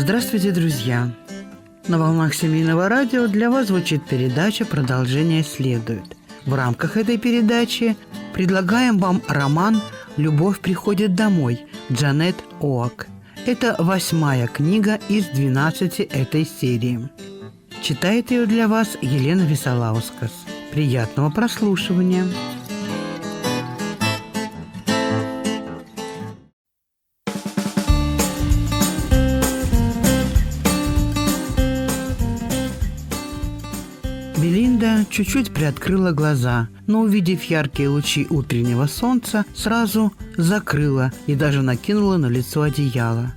Здравствуйте, друзья! На волнах семейного радио для вас звучит передача «Продолжение следует». В рамках этой передачи предлагаем вам роман «Любовь приходит домой» Джанет Оак. Это восьмая книга из 12 этой серии. Читает ее для вас Елена Висолаускас. Приятного прослушивания! Белинда чуть-чуть приоткрыла глаза, но, увидев яркие лучи утреннего солнца, сразу закрыла и даже накинула на лицо одеяло.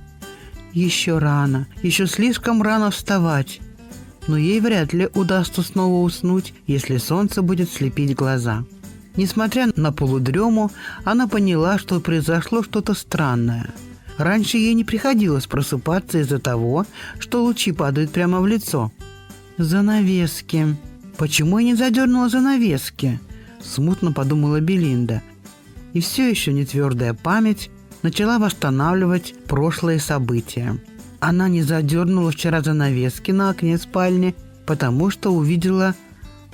Еще рано, еще слишком рано вставать. Но ей вряд ли удастся снова уснуть, если солнце будет слепить глаза. Несмотря на полудрему, она поняла, что произошло что-то странное. Раньше ей не приходилось просыпаться из-за того, что лучи падают прямо в лицо. «Занавески», Почему я не задернула занавески? Смутно подумала Белинда. И все еще не твердая память начала восстанавливать прошлые события. Она не задернула вчера занавески на окне спальни, потому что увидела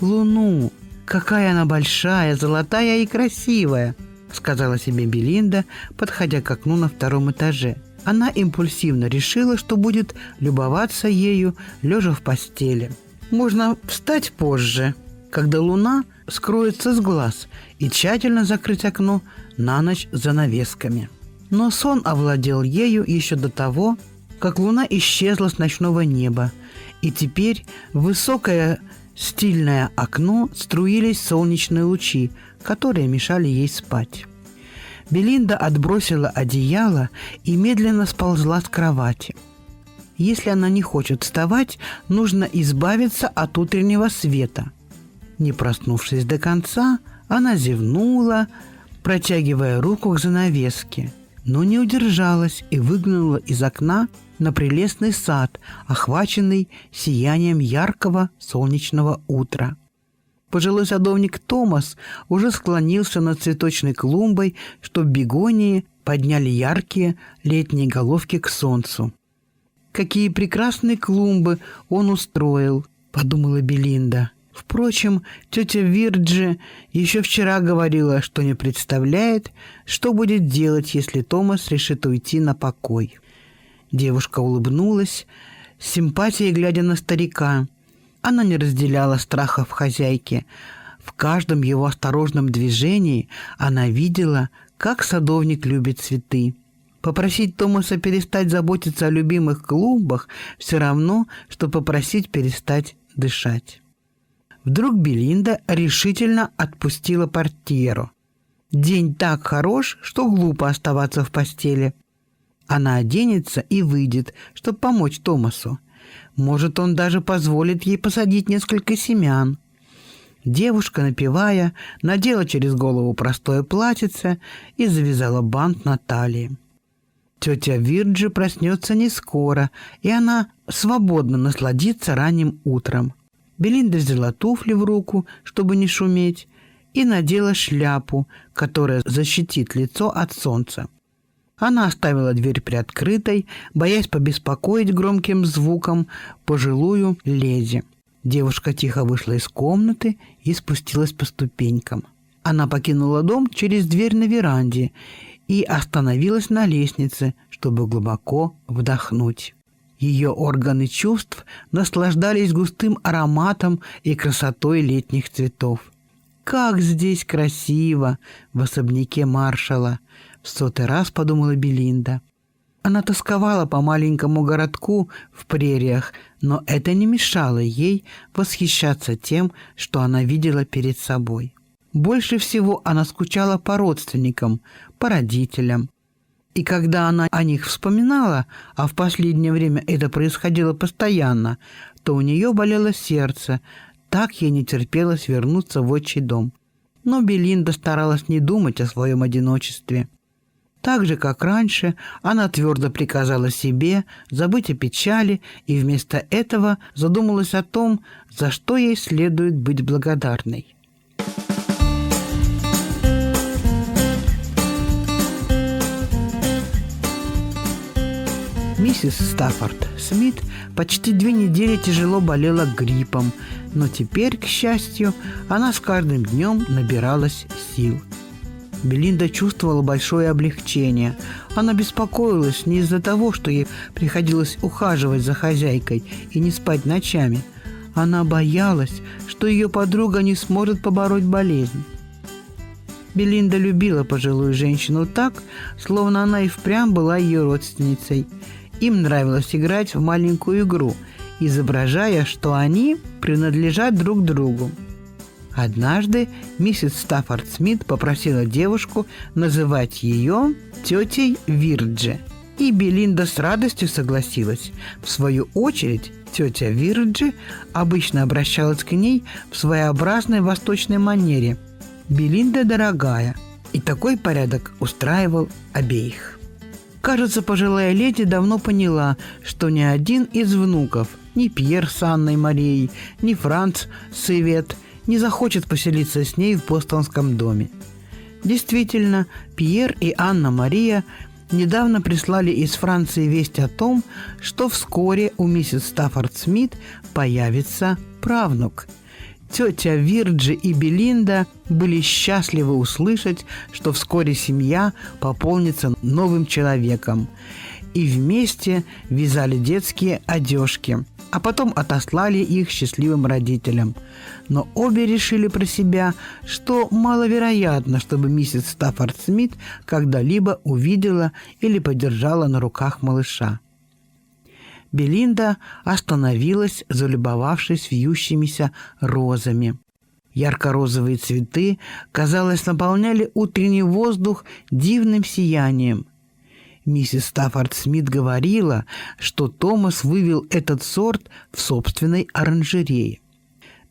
луну. Какая она большая, золотая и красивая, сказала себе Белинда, подходя к окну на втором этаже. Она импульсивно решила, что будет любоваться ею, лежа в постели можно встать позже, когда луна скроется с глаз, и тщательно закрыть окно на ночь занавесками. Но сон овладел ею еще до того, как луна исчезла с ночного неба, и теперь в высокое стильное окно струились солнечные лучи, которые мешали ей спать. Белинда отбросила одеяло и медленно сползла с кровати – если она не хочет вставать, нужно избавиться от утреннего света. Не проснувшись до конца, она зевнула, протягивая руку к занавеске, но не удержалась и выглянула из окна на прелестный сад, охваченный сиянием яркого солнечного утра. Пожилой садовник Томас уже склонился над цветочной клумбой, чтобы бегонии подняли яркие летние головки к солнцу. Какие прекрасные клумбы он устроил, подумала Белинда. Впрочем, тетя Вирджи еще вчера говорила, что не представляет, что будет делать, если Томас решит уйти на покой. Девушка улыбнулась, с симпатией глядя на старика. Она не разделяла страхов хозяйки. В каждом его осторожном движении она видела, как садовник любит цветы. Попросить Томаса перестать заботиться о любимых клубах все равно, что попросить перестать дышать. Вдруг Белинда решительно отпустила портьеру. День так хорош, что глупо оставаться в постели. Она оденется и выйдет, чтобы помочь Томасу. Может, он даже позволит ей посадить несколько семян. Девушка, напевая, надела через голову простое платьице и завязала бант на талии. Тетя Вирджи проснется не скоро, и она свободно насладится ранним утром. Белинда взяла туфли в руку, чтобы не шуметь, и надела шляпу, которая защитит лицо от солнца. Она оставила дверь приоткрытой, боясь побеспокоить громким звуком пожилую леди. Девушка тихо вышла из комнаты и спустилась по ступенькам. Она покинула дом через дверь на веранде и остановилась на лестнице, чтобы глубоко вдохнуть. Ее органы чувств наслаждались густым ароматом и красотой летних цветов. «Как здесь красиво!» в особняке маршала, в сотый раз подумала Белинда. Она тосковала по маленькому городку в прериях, но это не мешало ей восхищаться тем, что она видела перед собой. Больше всего она скучала по родственникам, по родителям. И когда она о них вспоминала, а в последнее время это происходило постоянно, то у нее болело сердце, так ей не терпелось вернуться в отчий дом. Но Белинда старалась не думать о своем одиночестве. Так же, как раньше, она твердо приказала себе забыть о печали и вместо этого задумалась о том, за что ей следует быть благодарной. Миссис Стаффорд Смит почти две недели тяжело болела гриппом, но теперь, к счастью, она с каждым днем набиралась сил. Белинда чувствовала большое облегчение. Она беспокоилась не из-за того, что ей приходилось ухаживать за хозяйкой и не спать ночами. Она боялась, что ее подруга не сможет побороть болезнь. Белинда любила пожилую женщину так, словно она и впрямь была ее родственницей. Им нравилось играть в маленькую игру, изображая, что они принадлежат друг другу. Однажды миссис Стаффорд Смит попросила девушку называть ее тетей Вирджи. И Белинда с радостью согласилась. В свою очередь, тетя Вирджи обычно обращалась к ней в своеобразной восточной манере – Белинда дорогая, и такой порядок устраивал обеих. Кажется, пожилая леди давно поняла, что ни один из внуков, ни Пьер с Анной Марией, ни Франц с Ивет не захочет поселиться с ней в бостонском доме. Действительно, Пьер и Анна Мария недавно прислали из Франции весть о том, что вскоре у миссис Стаффорд Смит появится правнук – Тетя Вирджи и Белинда были счастливы услышать, что вскоре семья пополнится новым человеком. И вместе вязали детские одежки, а потом отослали их счастливым родителям. Но обе решили про себя, что маловероятно, чтобы миссис Стаффорд Смит когда-либо увидела или подержала на руках малыша. Белинда остановилась, залюбовавшись вьющимися розами. Ярко-розовые цветы, казалось, наполняли утренний воздух дивным сиянием. Миссис Стаффорд Смит говорила, что Томас вывел этот сорт в собственной оранжерее.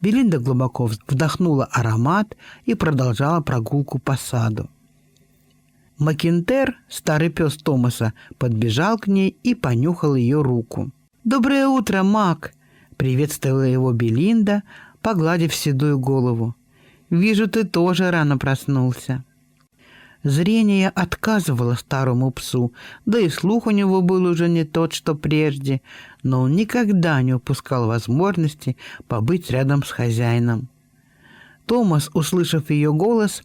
Белинда глубоко вдохнула аромат и продолжала прогулку по саду. Макинтер, старый пес Томаса, подбежал к ней и понюхал ее руку. «Доброе утро, Мак!» — приветствовала его Белинда, погладив седую голову. «Вижу, ты тоже рано проснулся». Зрение отказывало старому псу, да и слух у него был уже не тот, что прежде, но он никогда не упускал возможности побыть рядом с хозяином. Томас, услышав ее голос,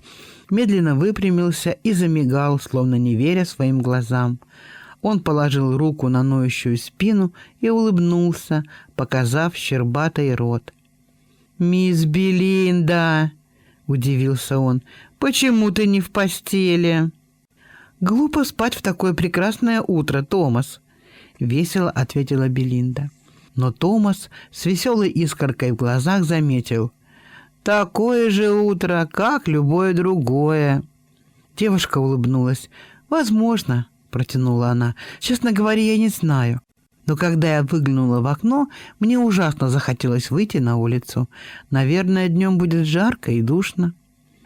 медленно выпрямился и замигал, словно не веря своим глазам. Он положил руку на ноющую спину и улыбнулся, показав щербатый рот. «Мисс Белинда!» — удивился он. «Почему ты не в постели?» «Глупо спать в такое прекрасное утро, Томас», — весело ответила Белинда. Но Томас с веселой искоркой в глазах заметил — Такое же утро, как любое другое. Девушка улыбнулась. «Возможно», — протянула она. «Честно говоря, я не знаю. Но когда я выглянула в окно, мне ужасно захотелось выйти на улицу. Наверное, днем будет жарко и душно».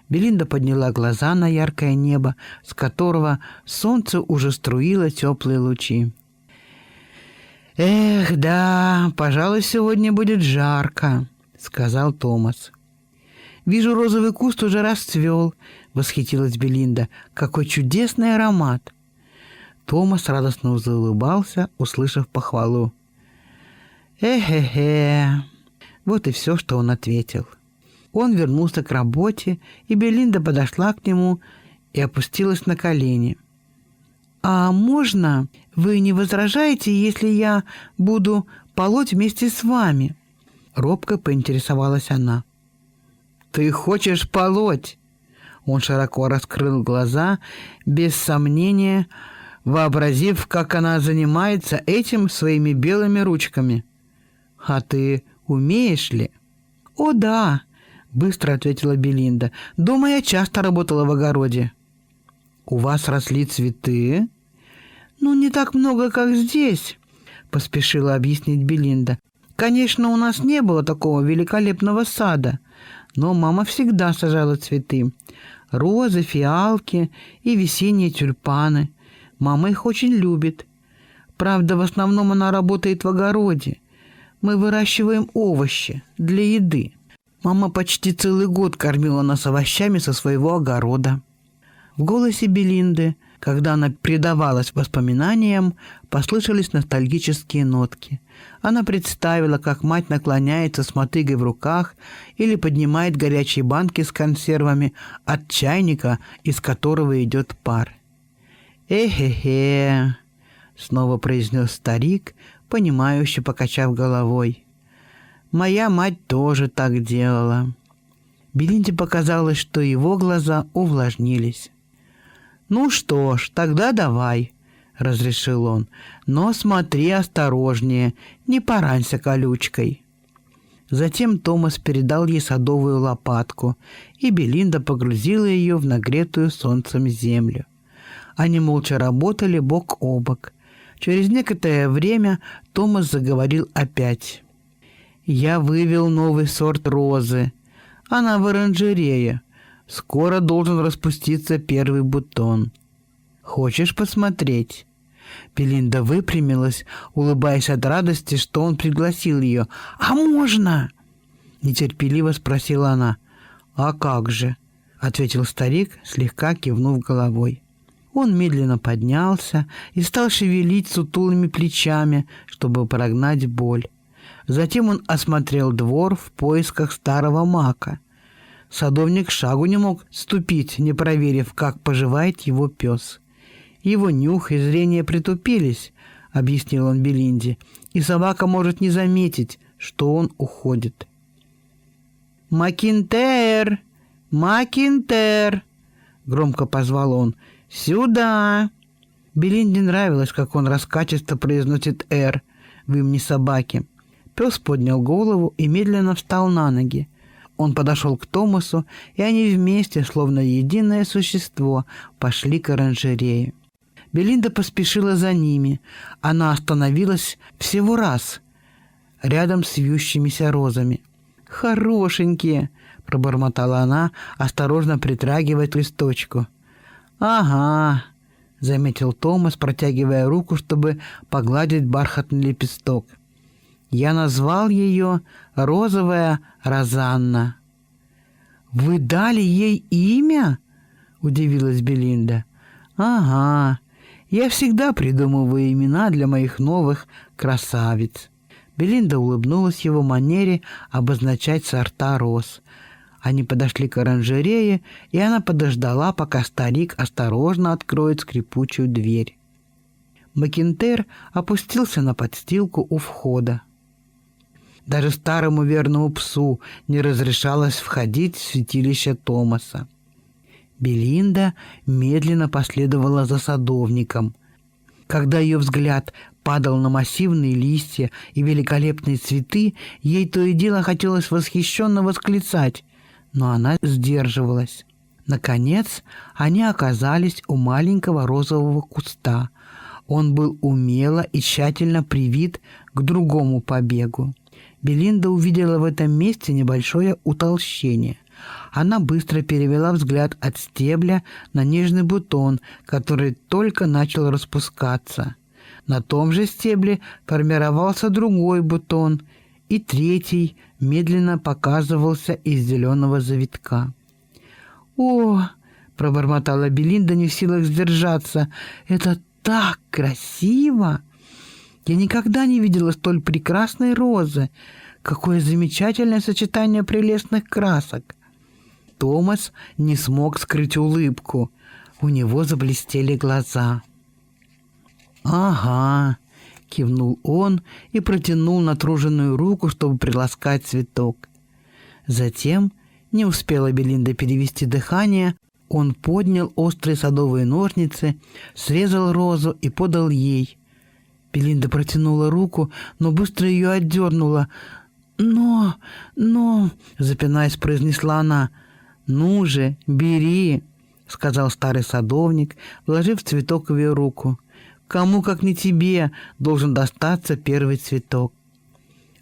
Белинда подняла глаза на яркое небо, с которого солнце уже струило теплые лучи. «Эх, да, пожалуй, сегодня будет жарко», — сказал Томас. Вижу, розовый куст уже расцвел, — восхитилась Белинда. Какой чудесный аромат! Томас радостно заулыбался, услышав похвалу. «Эхе-хе!» Вот и все, что он ответил. Он вернулся к работе, и Белинда подошла к нему и опустилась на колени. «А можно? Вы не возражаете, если я буду полоть вместе с вами?» Робко поинтересовалась она. Ты хочешь полоть?» Он широко раскрыл глаза, без сомнения, вообразив, как она занимается этим своими белыми ручками. «А ты умеешь ли?» «О, да!» — быстро ответила Белинда. «Дома я часто работала в огороде». «У вас росли цветы?» «Ну, не так много, как здесь», — поспешила объяснить Белинда. «Конечно, у нас не было такого великолепного сада, но мама всегда сажала цветы. Розы, фиалки и весенние тюльпаны. Мама их очень любит. Правда, в основном она работает в огороде. Мы выращиваем овощи для еды. Мама почти целый год кормила нас овощами со своего огорода. В голосе Белинды Когда она предавалась воспоминаниям, послышались ностальгические нотки. Она представила, как мать наклоняется с мотыгой в руках или поднимает горячие банки с консервами от чайника, из которого идет пар. «Эхе-хе», — снова произнес старик, понимающе покачав головой. «Моя мать тоже так делала». Белинде показалось, что его глаза увлажнились. «Ну что ж, тогда давай», — разрешил он. «Но смотри осторожнее, не поранься колючкой». Затем Томас передал ей садовую лопатку, и Белинда погрузила ее в нагретую солнцем землю. Они молча работали бок о бок. Через некоторое время Томас заговорил опять. «Я вывел новый сорт розы. Она в оранжерее. Скоро должен распуститься первый бутон. Хочешь посмотреть?» Пелинда выпрямилась, улыбаясь от радости, что он пригласил ее. «А можно?» Нетерпеливо спросила она. «А как же?» — ответил старик, слегка кивнув головой. Он медленно поднялся и стал шевелить сутулыми плечами, чтобы прогнать боль. Затем он осмотрел двор в поисках старого мака. Садовник шагу не мог ступить, не проверив, как поживает его пес. Его нюх и зрение притупились, объяснил он Белинде, и собака может не заметить, что он уходит. «Макинтер! Макинтер!» — громко позвал он. «Сюда!» Белинде нравилось, как он раскачисто произносит «Р» в имени собаки. Пес поднял голову и медленно встал на ноги. Он подошел к Томасу, и они вместе, словно единое существо, пошли к оранжерее. Белинда поспешила за ними. Она остановилась всего раз, рядом с вьющимися розами. «Хорошенькие!» — пробормотала она, осторожно притрагивая к листочку. «Ага», — заметил Томас, протягивая руку, чтобы погладить бархатный лепесток. Я назвал ее Розовая Розанна. «Вы дали ей имя?» — удивилась Белинда. «Ага, я всегда придумываю имена для моих новых красавиц». Белинда улыбнулась его манере обозначать сорта роз. Они подошли к оранжерее, и она подождала, пока старик осторожно откроет скрипучую дверь. Макинтер опустился на подстилку у входа. Даже старому верному псу не разрешалось входить в святилище Томаса. Белинда медленно последовала за садовником. Когда ее взгляд падал на массивные листья и великолепные цветы, ей то и дело хотелось восхищенно восклицать, но она сдерживалась. Наконец, они оказались у маленького розового куста. Он был умело и тщательно привит к другому побегу. Белинда увидела в этом месте небольшое утолщение. Она быстро перевела взгляд от стебля на нежный бутон, который только начал распускаться. На том же стебле формировался другой бутон, и третий медленно показывался из зеленого завитка. «О!» — пробормотала Белинда, не в силах сдержаться. «Это так красиво!» Я никогда не видела столь прекрасной розы. Какое замечательное сочетание прелестных красок. Томас не смог скрыть улыбку. У него заблестели глаза. «Ага», — кивнул он и протянул натруженную руку, чтобы приласкать цветок. Затем, не успела Белинда перевести дыхание, он поднял острые садовые ножницы, срезал розу и подал ей. Белинда протянула руку, но быстро ее отдернула. «Но, но...» — запинаясь, произнесла она. «Ну же, бери!» — сказал старый садовник, вложив цветок в ее руку. «Кому, как не тебе, должен достаться первый цветок?»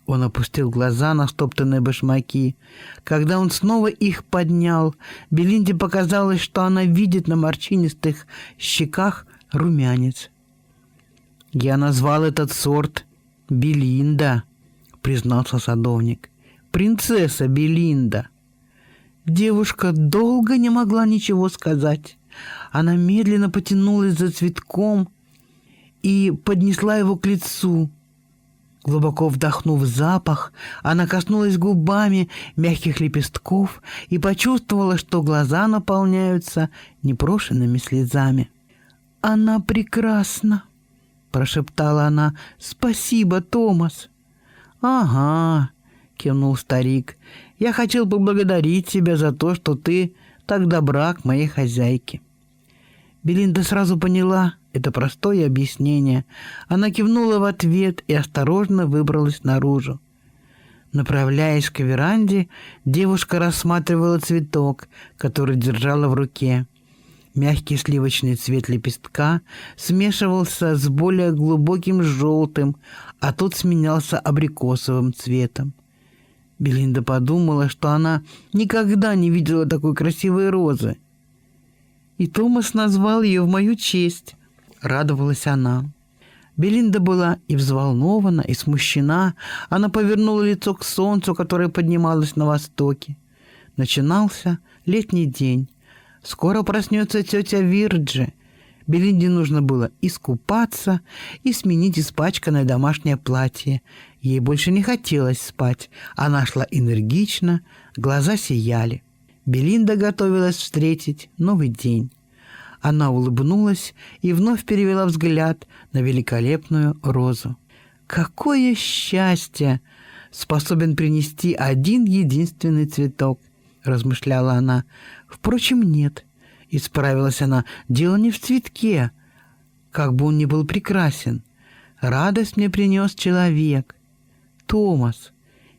Он опустил глаза на стоптанные башмаки. Когда он снова их поднял, Белинде показалось, что она видит на морщинистых щеках румянец. «Я назвал этот сорт Белинда», — признался садовник. «Принцесса Белинда». Девушка долго не могла ничего сказать. Она медленно потянулась за цветком и поднесла его к лицу. Глубоко вдохнув запах, она коснулась губами мягких лепестков и почувствовала, что глаза наполняются непрошенными слезами. «Она прекрасна!» — прошептала она. «Спасибо, Томас!» «Ага!» — кивнул старик. «Я хотел поблагодарить тебя за то, что ты так добра к моей хозяйке». Белинда сразу поняла это простое объяснение. Она кивнула в ответ и осторожно выбралась наружу. Направляясь к веранде, девушка рассматривала цветок, который держала в руке. Мягкий сливочный цвет лепестка смешивался с более глубоким желтым, а тот сменялся абрикосовым цветом. Белинда подумала, что она никогда не видела такой красивой розы – и Томас назвал ее в мою честь. Радовалась она. Белинда была и взволнована, и смущена. Она повернула лицо к солнцу, которое поднималось на востоке. Начинался летний день. Скоро проснется тетя Вирджи. Белинде нужно было искупаться и сменить испачканное домашнее платье. Ей больше не хотелось спать. Она шла энергично, глаза сияли. Белинда готовилась встретить новый день. Она улыбнулась и вновь перевела взгляд на великолепную розу. Какое счастье способен принести один единственный цветок, размышляла она. Впрочем, нет, исправилась она. Дело не в цветке, как бы он ни был прекрасен. Радость мне принес человек. Томас,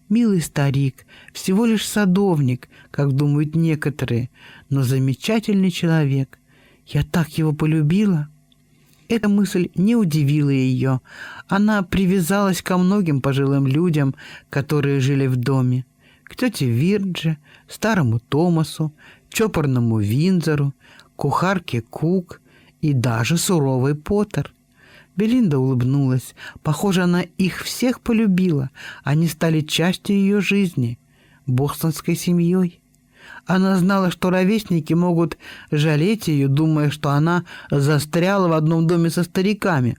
Милый старик, всего лишь садовник, как думают некоторые, но замечательный человек. Я так его полюбила. Эта мысль не удивила ее. Она привязалась ко многим пожилым людям, которые жили в доме. К тете Вирдже, старому Томасу, чопорному Винзору, кухарке Кук и даже суровый Поттер. Белинда улыбнулась. Похоже, она их всех полюбила. Они стали частью ее жизни, бостонской семьей. Она знала, что ровесники могут жалеть ее, думая, что она застряла в одном доме со стариками.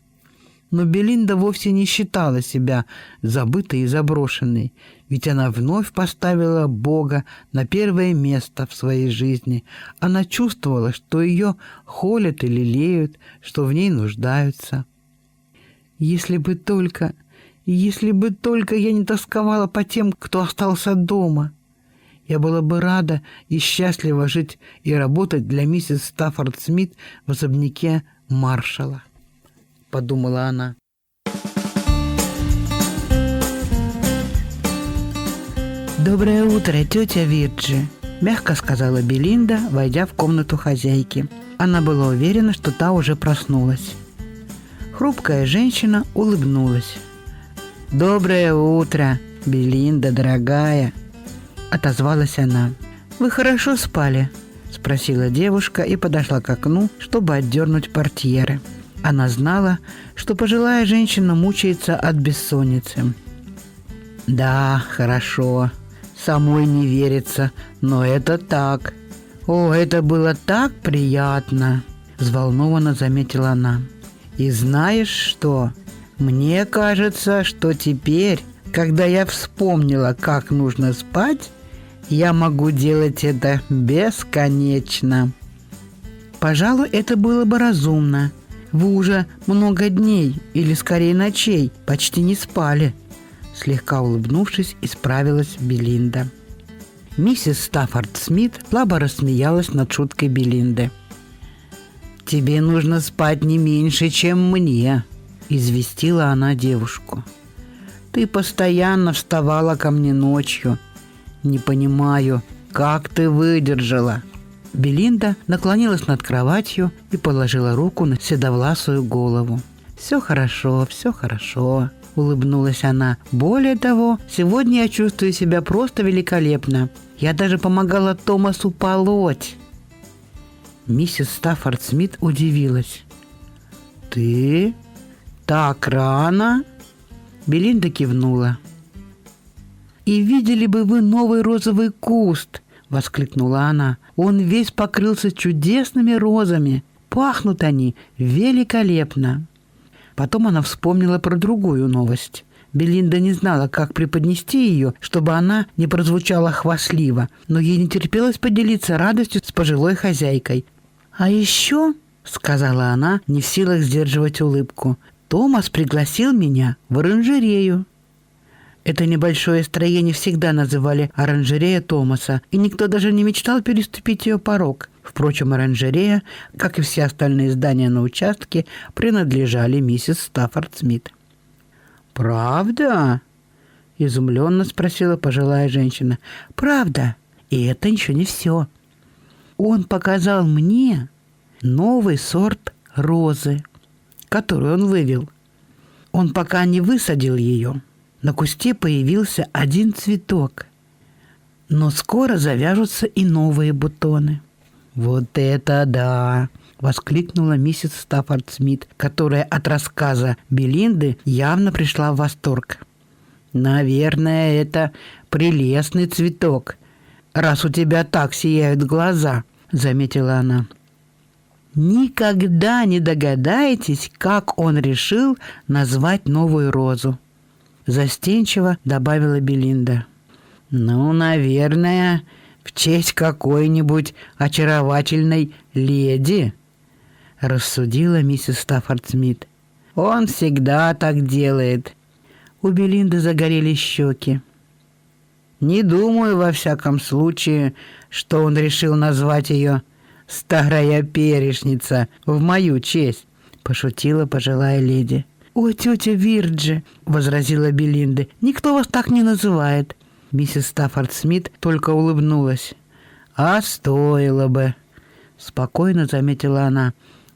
Но Белинда вовсе не считала себя забытой и заброшенной, ведь она вновь поставила Бога на первое место в своей жизни. Она чувствовала, что ее холят и лелеют, что в ней нуждаются. Если бы только, если бы только я не тосковала по тем, кто остался дома. Я была бы рада и счастлива жить и работать для миссис Стаффорд Смит в особняке маршала, подумала она. «Доброе утро, тетя Вирджи», – мягко сказала Белинда, войдя в комнату хозяйки. Она была уверена, что та уже проснулась. Хрупкая женщина улыбнулась. «Доброе утро, Белинда, дорогая!» Отозвалась она. «Вы хорошо спали?» Спросила девушка и подошла к окну, чтобы отдернуть портьеры. Она знала, что пожилая женщина мучается от бессонницы. «Да, хорошо. Самой не верится, но это так. О, это было так приятно!» Взволнованно заметила она. И знаешь что? Мне кажется, что теперь, когда я вспомнила, как нужно спать, я могу делать это бесконечно. Пожалуй, это было бы разумно. Вы уже много дней, или скорее ночей, почти не спали. Слегка улыбнувшись, исправилась Белинда. Миссис Стаффорд Смит слабо рассмеялась над шуткой Белинды. «Тебе нужно спать не меньше, чем мне», — известила она девушку. «Ты постоянно вставала ко мне ночью. Не понимаю, как ты выдержала?» Белинда наклонилась над кроватью и положила руку на седовласую голову. «Все хорошо, все хорошо», — улыбнулась она. «Более того, сегодня я чувствую себя просто великолепно. Я даже помогала Томасу полоть». Миссис Стаффорд Смит удивилась. «Ты? Так рано?» Белинда кивнула. «И видели бы вы новый розовый куст — воскликнула она. «Он весь покрылся чудесными розами. Пахнут они великолепно!» Потом она вспомнила про другую новость. Белинда не знала, как преподнести ее, чтобы она не прозвучала хвастливо, но ей не терпелось поделиться радостью с пожилой хозяйкой. «А еще», — сказала она, не в силах сдерживать улыбку, — «Томас пригласил меня в оранжерею». Это небольшое строение всегда называли оранжерея Томаса, и никто даже не мечтал переступить ее порог. Впрочем, оранжерея, как и все остальные здания на участке, принадлежали миссис Стаффорд Смит. «Правда?» – изумленно спросила пожилая женщина. «Правда. И это еще не все. Он показал мне новый сорт розы, которую он вывел. Он пока не высадил ее – на кусте появился один цветок, но скоро завяжутся и новые бутоны. «Вот это да!» — воскликнула миссис Стаффорд Смит, которая от рассказа Белинды явно пришла в восторг. «Наверное, это прелестный цветок, раз у тебя так сияют глаза», — заметила она. Никогда не догадаетесь, как он решил назвать новую розу застенчиво добавила Белинда. «Ну, наверное, в честь какой-нибудь очаровательной леди», — рассудила миссис Стаффорд Смит. «Он всегда так делает». У Белинды загорели щеки. «Не думаю, во всяком случае, что он решил назвать ее «старая перешница» в мою честь», — пошутила пожилая леди. «О, тетя Вирджи!» — возразила Белинда. «Никто вас так не называет». Миссис Стаффорд Смит только улыбнулась. «А стоило бы!» — спокойно заметила она.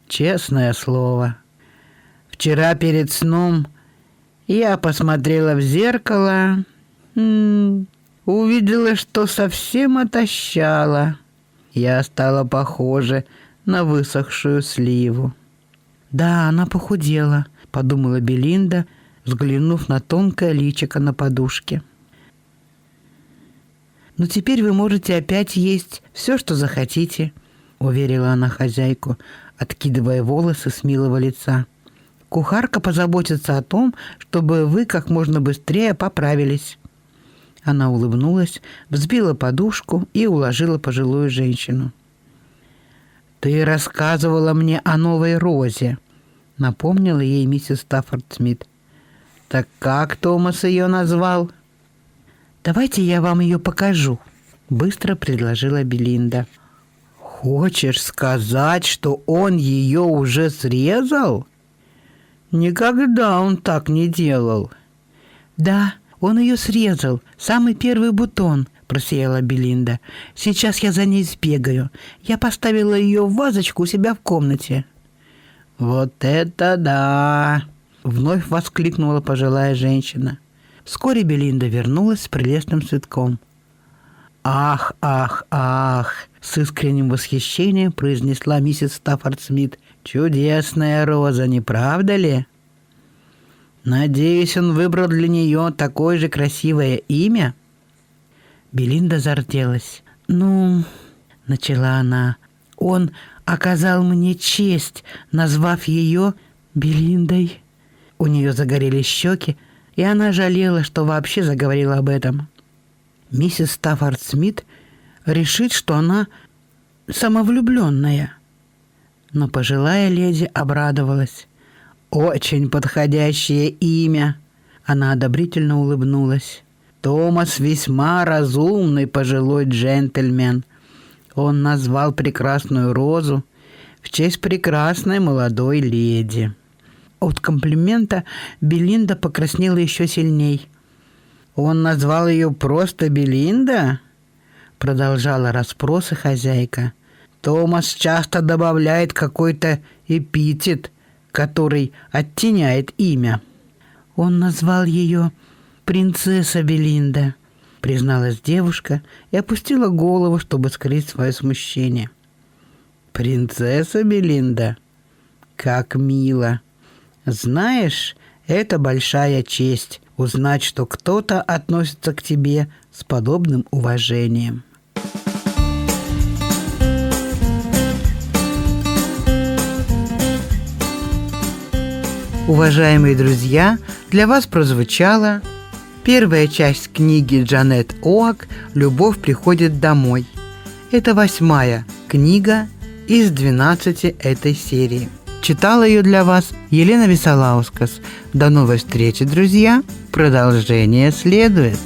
«Честное слово. Вчера перед сном я посмотрела в зеркало, увидела, что совсем отощала. Я стала похожа на высохшую сливу». «Да, она похудела», подумала Белинда, взглянув на тонкое личико на подушке. «Но теперь вы можете опять есть все, что захотите», — уверила она хозяйку, откидывая волосы с милого лица. «Кухарка позаботится о том, чтобы вы как можно быстрее поправились». Она улыбнулась, взбила подушку и уложила пожилую женщину. «Ты рассказывала мне о новой розе», напомнила ей миссис Стаффорд Смит. «Так как Томас ее назвал?» «Давайте я вам ее покажу», — быстро предложила Белинда. «Хочешь сказать, что он ее уже срезал?» «Никогда он так не делал». «Да, он ее срезал, самый первый бутон», — просияла Белинда. «Сейчас я за ней сбегаю. Я поставила ее в вазочку у себя в комнате». «Вот это да!» — вновь воскликнула пожилая женщина. Вскоре Белинда вернулась с прелестным цветком. «Ах, ах, ах!» — с искренним восхищением произнесла миссис Стаффорд Смит. «Чудесная роза, не правда ли?» «Надеюсь, он выбрал для нее такое же красивое имя?» Белинда зарделась. «Ну...» — начала она. «Он оказал мне честь, назвав ее Белиндой. У нее загорели щеки, и она жалела, что вообще заговорила об этом. Миссис Стаффорд Смит решит, что она самовлюбленная. Но пожилая леди обрадовалась. «Очень подходящее имя!» Она одобрительно улыбнулась. «Томас весьма разумный пожилой джентльмен. Он назвал прекрасную розу в честь прекрасной молодой леди. От комплимента Белинда покраснела еще сильней. «Он назвал ее просто Белинда?» Продолжала расспросы хозяйка. «Томас часто добавляет какой-то эпитет, который оттеняет имя». Он назвал ее принцесса Белинда призналась девушка и опустила голову, чтобы скрыть свое смущение. «Принцесса Белинда? Как мило! Знаешь, это большая честь – узнать, что кто-то относится к тебе с подобным уважением». Уважаемые друзья, для вас прозвучало первая часть книги Джанет Оак «Любовь приходит домой». Это восьмая книга из 12 этой серии. Читала ее для вас Елена Висолаускас. До новой встречи, друзья! Продолжение следует.